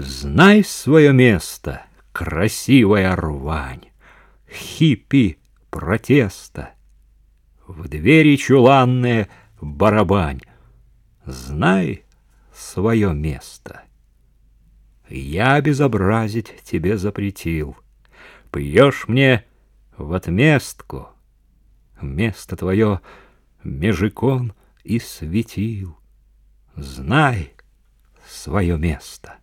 Знай свое место, красивая рвань, Хиппи протеста. В двери чуланные барабань, Знай свое место. Я безобразить тебе запретил. Пьешь мне в отместку. Место твое межикон и светил. Знай свое место.